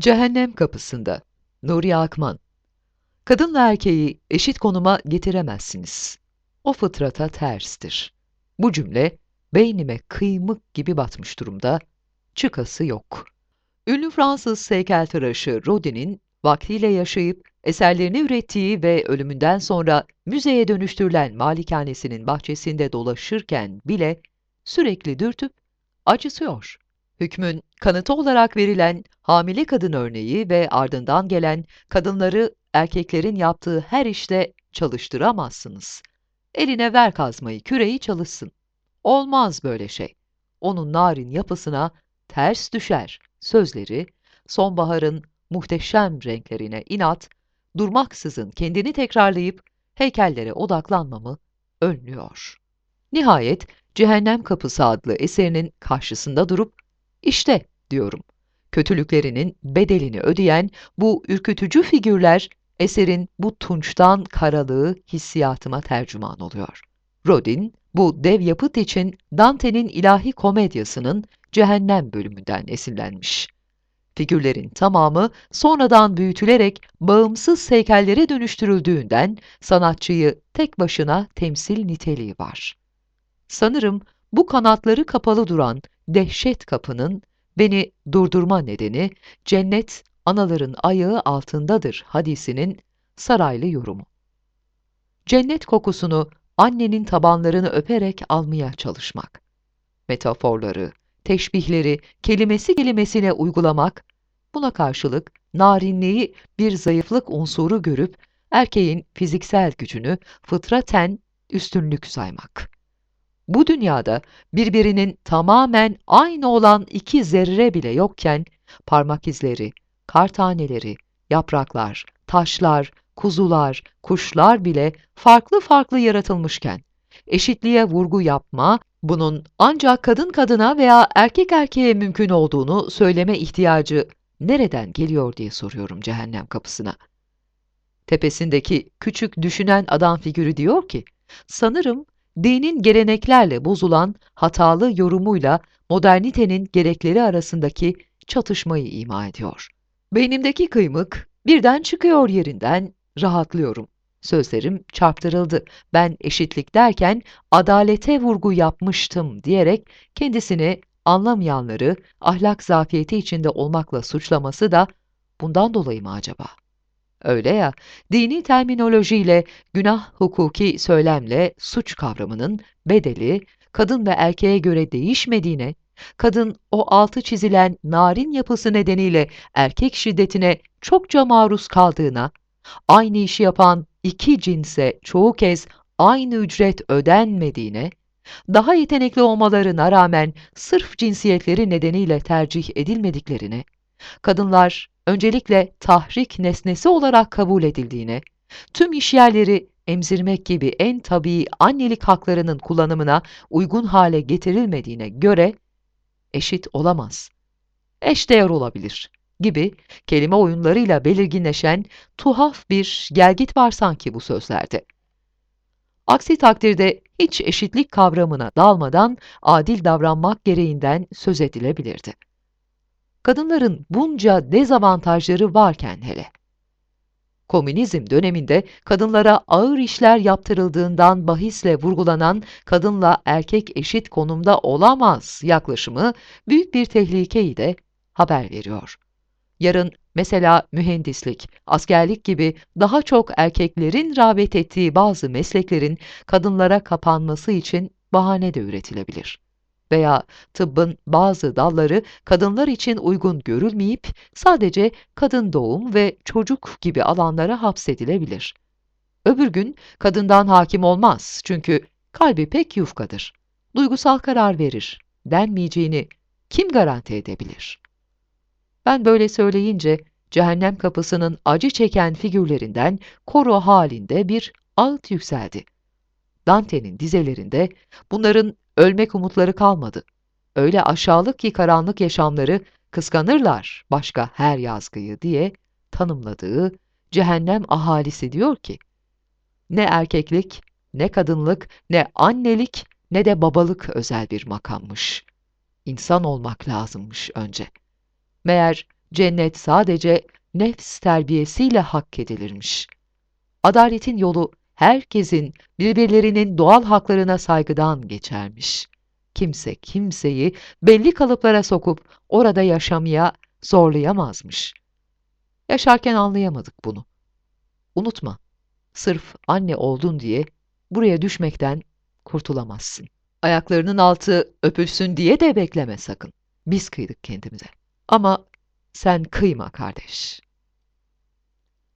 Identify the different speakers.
Speaker 1: Cehennem kapısında Nuri Akman Kadınla erkeği eşit konuma getiremezsiniz. O fıtrata terstir. Bu cümle beynime kıymık gibi batmış durumda. Çıkası yok. Ünlü Fransız heykeltıraşı Rodin'in vaktiyle yaşayıp eserlerini ürettiği ve ölümünden sonra müzeye dönüştürülen malikanesinin bahçesinde dolaşırken bile sürekli dürtüp acıtıyor. Hükmün kanıtı olarak verilen hamile kadın örneği ve ardından gelen kadınları erkeklerin yaptığı her işte çalıştıramazsınız. Eline ver kazmayı, küreği çalışsın. Olmaz böyle şey. Onun narin yapısına ters düşer sözleri, sonbaharın muhteşem renklerine inat, durmaksızın kendini tekrarlayıp heykellere odaklanmamı önlüyor. Nihayet Cehennem Kapısı adlı eserinin karşısında durup işte diyorum. Kötülüklerinin bedelini ödeyen bu ürkütücü figürler eserin bu tunçtan karalığı hissiyatıma tercüman oluyor. Rodin, bu dev yapıt için Dante'nin ilahi komedyasının Cehennem bölümünden esinlenmiş. Figürlerin tamamı sonradan büyütülerek bağımsız heykellere dönüştürüldüğünden sanatçıyı tek başına temsil niteliği var. Sanırım bu kanatları kapalı duran dehşet kapının beni durdurma nedeni cennet anaların ayağı altındadır hadisinin saraylı yorumu. Cennet kokusunu annenin tabanlarını öperek almaya çalışmak. Metaforları, teşbihleri kelimesi kelimesine uygulamak, buna karşılık narinliği bir zayıflık unsuru görüp erkeğin fiziksel gücünü fıtraten üstünlük saymak. Bu dünyada birbirinin tamamen aynı olan iki zerre bile yokken parmak izleri, kar taneleri, yapraklar, taşlar, kuzular, kuşlar bile farklı farklı yaratılmışken eşitliğe vurgu yapma, bunun ancak kadın kadına veya erkek erkeğe mümkün olduğunu söyleme ihtiyacı nereden geliyor diye soruyorum cehennem kapısına. Tepesindeki küçük düşünen adam figürü diyor ki, sanırım dinin geleneklerle bozulan hatalı yorumuyla modernitenin gerekleri arasındaki çatışmayı ima ediyor. Beynimdeki kıymık birden çıkıyor yerinden, rahatlıyorum. Sözlerim çarptırıldı. Ben eşitlik derken adalete vurgu yapmıştım diyerek kendisini anlamayanları ahlak zafiyeti içinde olmakla suçlaması da bundan dolayı mı acaba? Öyle ya, dini terminolojiyle, günah hukuki söylemle suç kavramının bedeli kadın ve erkeğe göre değişmediğine, kadın o altı çizilen narin yapısı nedeniyle erkek şiddetine çokça maruz kaldığına, aynı işi yapan iki cinse çoğu kez aynı ücret ödenmediğine, daha yetenekli olmalarına rağmen sırf cinsiyetleri nedeniyle tercih edilmediklerine, kadınlar öncelikle tahrik nesnesi olarak kabul edildiğine, tüm işyerleri emzirmek gibi en tabii annelik haklarının kullanımına uygun hale getirilmediğine göre eşit olamaz. Eşdeğer olabilir gibi kelime oyunlarıyla belirginleşen tuhaf bir gelgit var sanki bu sözlerde. Aksi takdirde hiç eşitlik kavramına dalmadan adil davranmak gereğinden söz edilebilirdi kadınların bunca dezavantajları varken hele. Komünizm döneminde kadınlara ağır işler yaptırıldığından bahisle vurgulanan kadınla erkek eşit konumda olamaz yaklaşımı büyük bir tehlikeyi de haber veriyor. Yarın mesela mühendislik, askerlik gibi daha çok erkeklerin rağbet ettiği bazı mesleklerin kadınlara kapanması için bahane de üretilebilir veya tıbbın bazı dalları kadınlar için uygun görülmeyip sadece kadın doğum ve çocuk gibi alanlara hapsedilebilir. Öbür gün kadından hakim olmaz çünkü kalbi pek yufkadır. Duygusal karar verir denmeyeceğini kim garanti edebilir? Ben böyle söyleyince cehennem kapısının acı çeken figürlerinden koro halinde bir ağıt yükseldi. Dante'nin dizelerinde bunların ölmek umutları kalmadı. Öyle aşağılık ki karanlık yaşamları kıskanırlar başka her yazgıyı diye tanımladığı cehennem ahalisi diyor ki, ne erkeklik, ne kadınlık, ne annelik, ne de babalık özel bir makammış. İnsan olmak lazımmış önce. Meğer cennet sadece nefs terbiyesiyle hak edilirmiş. Adaletin yolu herkesin birbirlerinin doğal haklarına saygıdan geçermiş. Kimse kimseyi belli kalıplara sokup orada yaşamaya zorlayamazmış. Yaşarken anlayamadık bunu. Unutma, sırf anne oldun diye buraya düşmekten kurtulamazsın. Ayaklarının altı öpülsün diye de bekleme sakın. Biz kıydık kendimize. Ama sen kıyma kardeş.